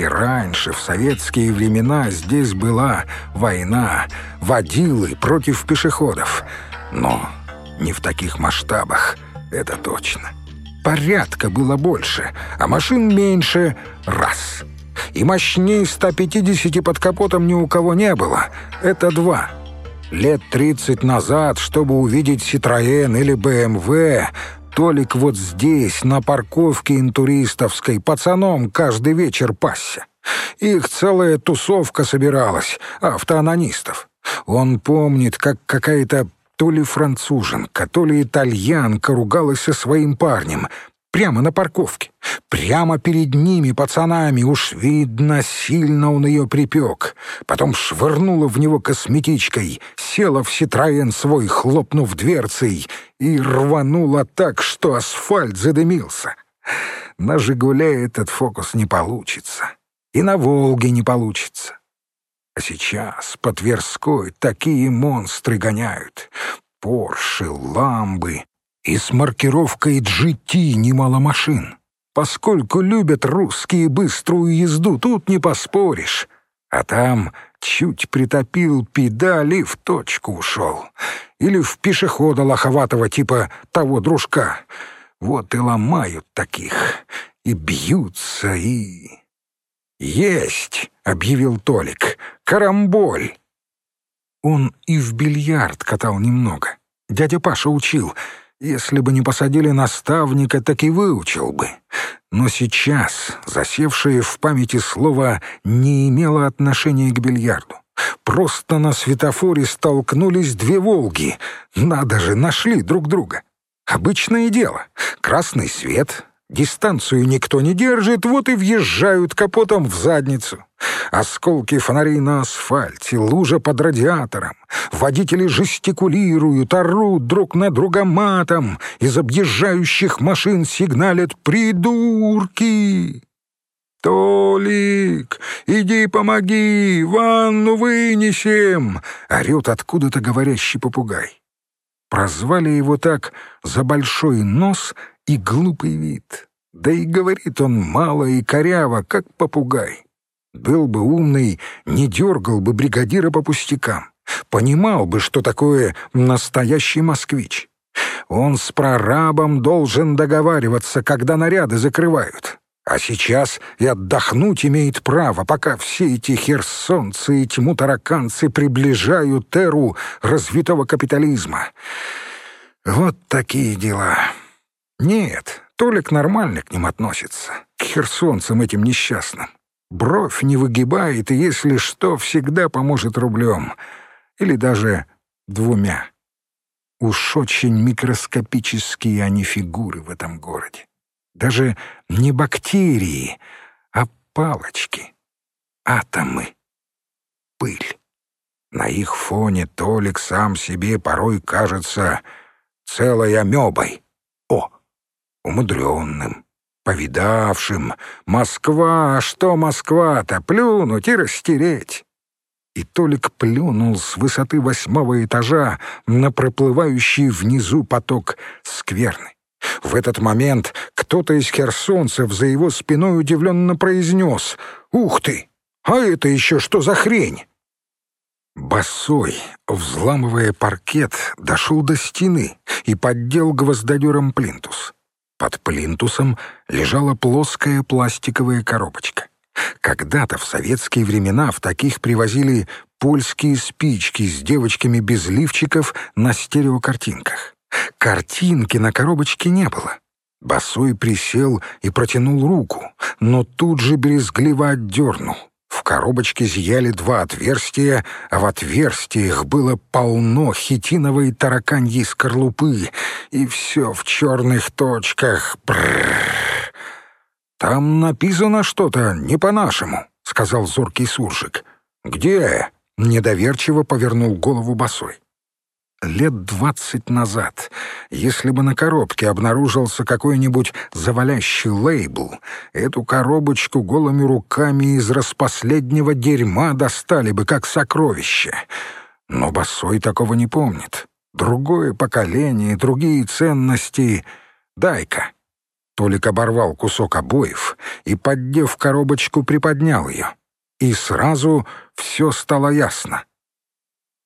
И раньше, в советские времена, здесь была война, водилы против пешеходов. Но не в таких масштабах, это точно. Порядка было больше, а машин меньше — раз. И мощней 150 под капотом ни у кого не было — это два. Лет 30 назад, чтобы увидеть «Ситроен» или «БМВ», Толик вот здесь, на парковке интуристовской, пацаном каждый вечер пасся. Их целая тусовка собиралась, автоанонистов. Он помнит, как какая-то то ли француженка, то ли итальянка ругалась со своим парнем. Прямо на парковке. Прямо перед ними, пацанами, уж видно, сильно он ее припек. Потом швырнула в него косметичкой, села в Ситроен свой, хлопнув дверцей, и рванула так, что асфальт задымился. На «Жигуле» этот фокус не получится. И на «Волге» не получится. А сейчас по Тверской такие монстры гоняют. Порши, ламбы и с маркировкой GT немало машин. Поскольку любят русские быструю езду, тут не поспоришь. А там чуть притопил педали, в точку ушел. Или в пешехода лоховатого типа того дружка. Вот и ломают таких, и бьются, и... «Есть!» — объявил Толик. «Карамболь!» Он и в бильярд катал немного. Дядя Паша учил. Если бы не посадили наставника, так и выучил бы. Но сейчас засевшее в памяти слово не имело отношения к бильярду. Просто на светофоре столкнулись две «Волги». Надо же, нашли друг друга. Обычное дело. Красный свет, Дистанцию никто не держит, вот и въезжают капотом в задницу. Осколки фонарей на асфальте, лужа под радиатором. Водители жестикулируют, орут друг на друга матом. Из объезжающих машин сигналят «Придурки!» «Толик, иди помоги, ванну вынесем!» — орёт откуда-то говорящий попугай. Прозвали его так за большой нос и глупый вид. Да и говорит он мало и коряво, как попугай. Был бы умный, не дергал бы бригадира по пустякам. Понимал бы, что такое настоящий москвич. Он с прорабом должен договариваться, когда наряды закрывают. А сейчас и отдохнуть имеет право, пока все эти херсонцы и тьму тараканцы приближают эру развитого капитализма. Вот такие дела. Нет, Толик нормально к ним относится, к херсонцам этим несчастным. Бровь не выгибает, и если что, всегда поможет рублем. Или даже двумя. Уж очень микроскопические они фигуры в этом городе. Даже не бактерии, а палочки, атомы, пыль. На их фоне Толик сам себе порой кажется целой амебой. Умудренным, повидавшим. Москва, что Москва-то? Плюнуть и растереть. И Толик плюнул с высоты восьмого этажа на проплывающий внизу поток скверны. В этот момент кто-то из херсонцев за его спиной удивленно произнес «Ух ты! А это еще что за хрень?» Босой, взламывая паркет, дошел до стены и поддел гвоздодером плинтус. Под плинтусом лежала плоская пластиковая коробочка. Когда-то в советские времена в таких привозили польские спички с девочками без лифчиков на стереокартинках. Картинки на коробочке не было. Босой присел и протянул руку, но тут же брезгливо отдернул. Коробочке зияли два отверстия, а в отверстиях было полно хитиновой тараканьей скорлупы, и все в черных точках. Бррр. «Там написано что-то не по-нашему», — сказал зоркий суржик. «Где?» — недоверчиво повернул голову босой лет двадцать назад, если бы на коробке обнаружился какой-нибудь завалящий лейбл, эту коробочку голыми руками из распоследнего дерьма достали бы как сокровище. Но Босой такого не помнит. Другое поколение, другие ценности. Дай-ка. Толик оборвал кусок обоев и, поддев коробочку, приподнял ее. И сразу все стало ясно.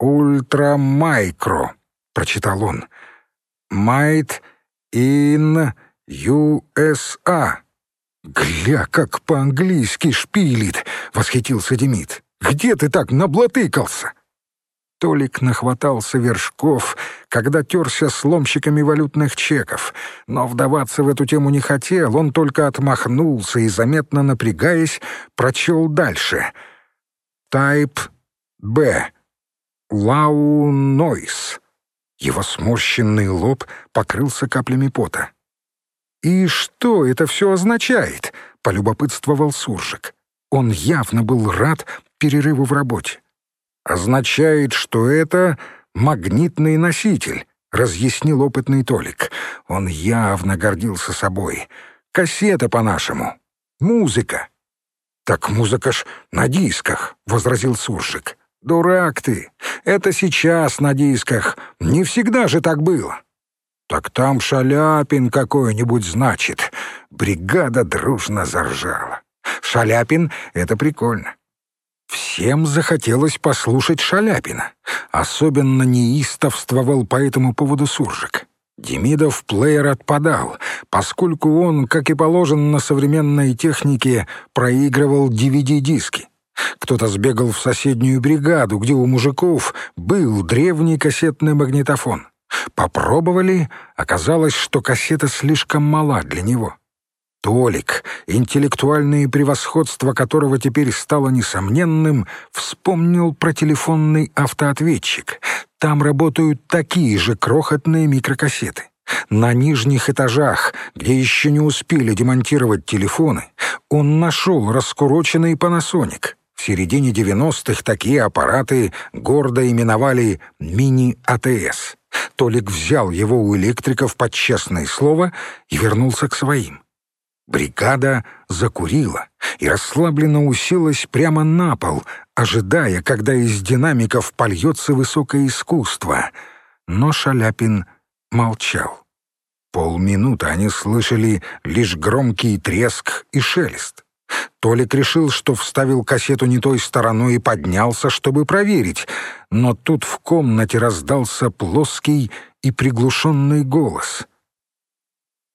«Ультрамайкро», — прочитал он. «Майт ин USA». «Гля, как по-английски шпилит!» — восхитился Демид. «Где ты так наблатыкался?» Толик нахватался вершков, когда терся с ломщиками валютных чеков, но вдаваться в эту тему не хотел, он только отмахнулся и, заметно напрягаясь, прочел дальше. «Тайп Б. Лау Нойс». Его сморщенный лоб покрылся каплями пота. «И что это все означает?» — полюбопытствовал Суржик. Он явно был рад перерыву в работе. «Означает, что это магнитный носитель», — разъяснил опытный Толик. Он явно гордился собой. «Кассета по-нашему. Музыка». «Так музыка ж на дисках», — возразил Суржик. «Дурак ты! Это сейчас на дисках. Не всегда же так было». «Так там Шаляпин какой-нибудь, значит». Бригада дружно заржала. «Шаляпин — это прикольно. Всем захотелось послушать Шаляпина. Особенно неистовствовал по этому поводу Суржик. Демидов плеер отпадал, поскольку он, как и положено на современной технике, проигрывал DVD-диски. Кто-то сбегал в соседнюю бригаду, где у мужиков был древний кассетный магнитофон. Попробовали, оказалось, что кассета слишком мала для него. Толик, интеллектуальное превосходство которого теперь стало несомненным, вспомнил про телефонный автоответчик. Там работают такие же крохотные микрокассеты. На нижних этажах, где еще не успели демонтировать телефоны, он нашел раскуроченный Panasonic. В середине 90-х такие аппараты гордо именовали «мини-АТС». Толик взял его у электриков под честное слово и вернулся к своим. Бригада закурила и расслабленно уселась прямо на пол, ожидая, когда из динамиков польется высокое искусство. Но Шаляпин молчал. Полминуты они слышали лишь громкий треск и шелест. Толик решил, что вставил кассету не той стороной и поднялся, чтобы проверить, но тут в комнате раздался плоский и приглушенный голос.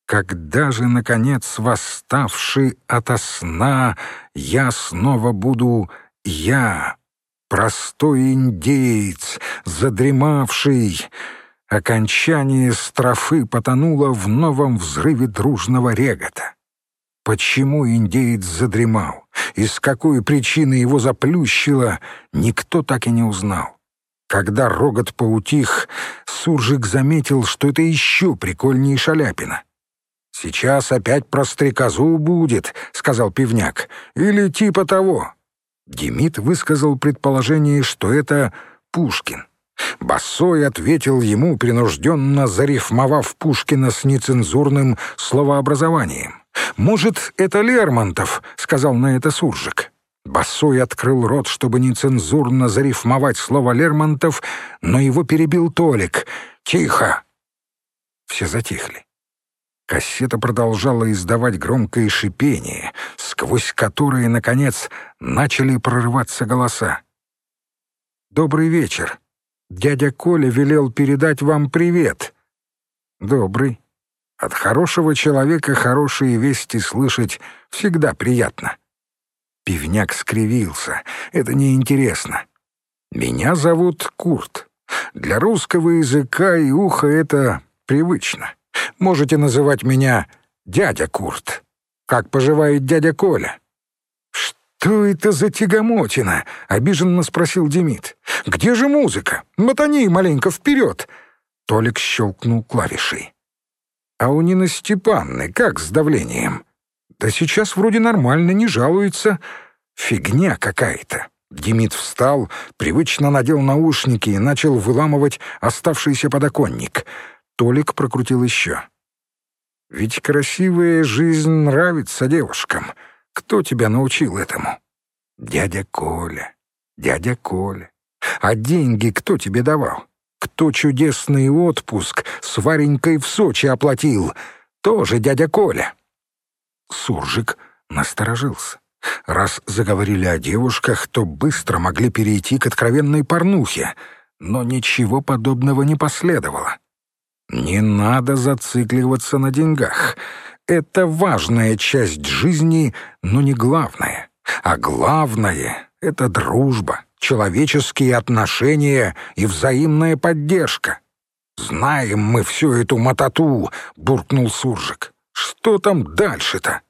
«Когда же, наконец, восставший ото сна, я снова буду я, простой индеец, задремавший...» Окончание строфы потонуло в новом взрыве дружного регота. Почему индеец задремал и с какой причины его заплющило, никто так и не узнал. Когда рогот поутих, Суржик заметил, что это еще прикольнее Шаляпина. «Сейчас опять про стрекозу будет», — сказал пивняк, — «или типа того». Демид высказал предположение, что это Пушкин. Басой ответил ему, принужденно зарифмовав Пушкина с нецензурным словообразованием. «Может, это Лермонтов?» — сказал на это Суржик. Басой открыл рот, чтобы нецензурно зарифмовать слово «Лермонтов», но его перебил Толик. «Тихо!» Все затихли. Кассета продолжала издавать громкое шипение, сквозь которое, наконец, начали прорываться голоса. «Добрый вечер. Дядя Коля велел передать вам привет». «Добрый. От хорошего человека хорошие вести слышать всегда приятно. Пивняк скривился. Это неинтересно. Меня зовут Курт. Для русского языка и уха это привычно. Можете называть меня дядя Курт. Как поживает дядя Коля? «Что это за тягомотина?» — обиженно спросил Демид. «Где же музыка? Мотани маленько вперед!» Толик щелкнул клавишей. А у Нины Степанны как с давлением? Да сейчас вроде нормально, не жалуется. Фигня какая-то. Демид встал, привычно надел наушники и начал выламывать оставшийся подоконник. Толик прокрутил еще. «Ведь красивая жизнь нравится девушкам. Кто тебя научил этому?» «Дядя Коля. Дядя Коля. А деньги кто тебе давал? Кто чудесный отпуск с Варенькой в Сочи оплатил? Тоже дядя Коля. Суржик насторожился. Раз заговорили о девушках, то быстро могли перейти к откровенной порнухе, но ничего подобного не последовало. Не надо зацикливаться на деньгах. Это важная часть жизни, но не главная. А главное — это дружба, человеческие отношения и взаимная поддержка. «Знаем мы всю эту мототу», — буркнул Суржик. «Что там дальше-то?»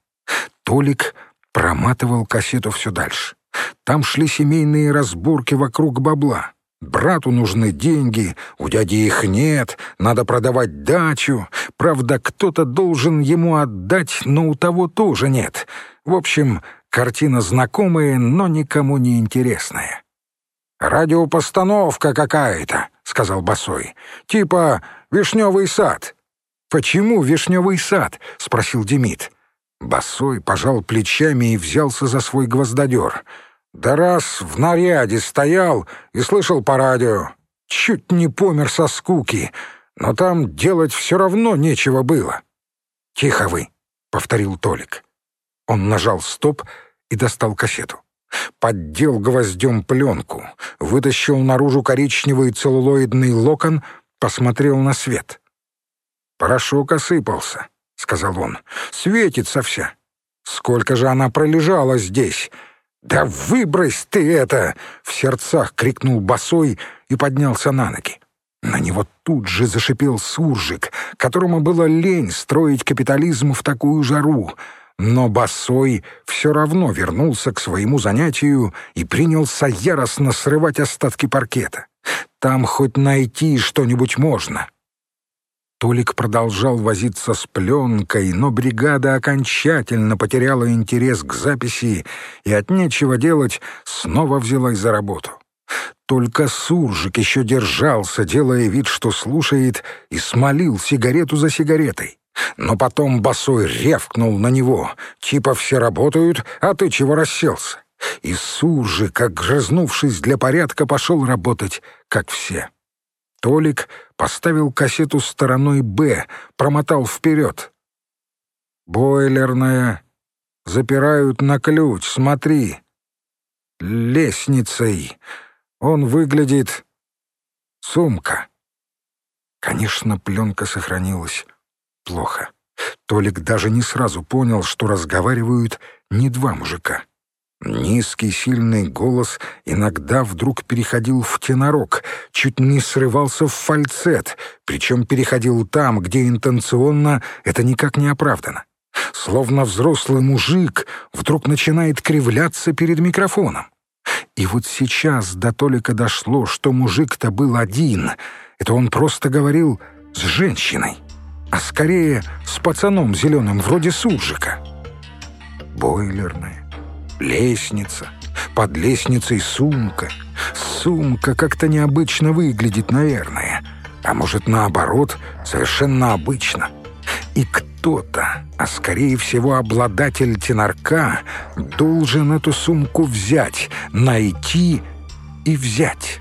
Толик проматывал кассету все дальше. Там шли семейные разборки вокруг бабла. Брату нужны деньги, у дяди их нет, надо продавать дачу. Правда, кто-то должен ему отдать, но у того тоже нет. В общем, картина знакомая, но никому не интересная. «Радиопостановка какая-то», — сказал Босой. «Типа «Вишневый сад». «Почему «Вишневый сад»?» — спросил Демид. Босой пожал плечами и взялся за свой гвоздодер — да раз в наряде стоял и слышал по радио. Чуть не помер со скуки, но там делать все равно нечего было. «Тихо вы», — повторил Толик. Он нажал «стоп» и достал кассету. Поддел гвоздем пленку, вытащил наружу коричневый целлулоидный локон, посмотрел на свет. «Порошок осыпался», — сказал он. «Светится вся. Сколько же она пролежала здесь?» «Да выбрось ты это!» — в сердцах крикнул босой и поднялся на ноги. На него тут же зашипел суржик, которому было лень строить капитализм в такую жару. Но босой все равно вернулся к своему занятию и принялся яростно срывать остатки паркета. Там хоть найти что-нибудь можно. Толик продолжал возиться с пленкой, но бригада окончательно потеряла интерес к записи и от нечего делать снова взялась за работу. Только Суржик еще держался, делая вид, что слушает, и смолил сигарету за сигаретой. Но потом босой ревкнул на него, типа все работают, а ты чего расселся? И Суржик, как грызнувшись для порядка, пошел работать, как все. Толик поставил кассету стороной «Б», промотал вперед. «Бойлерная. Запирают на ключ, смотри. Лестницей. Он выглядит... Сумка». Конечно, пленка сохранилась плохо. Толик даже не сразу понял, что разговаривают не два мужика. Низкий сильный голос иногда вдруг переходил в тенорок, чуть не срывался в фальцет, причем переходил там, где интенционно это никак не оправдано. Словно взрослый мужик вдруг начинает кривляться перед микрофоном. И вот сейчас до Толика дошло, что мужик-то был один. Это он просто говорил с женщиной, а скорее с пацаном зеленым вроде Суржика. Бойлерная лестница, под лестницей сумка. Сумка как-то необычно выглядит, наверное. А может, наоборот, совершенно обычно. И кто-то, а скорее всего обладатель тенорка, должен эту сумку взять, найти и взять.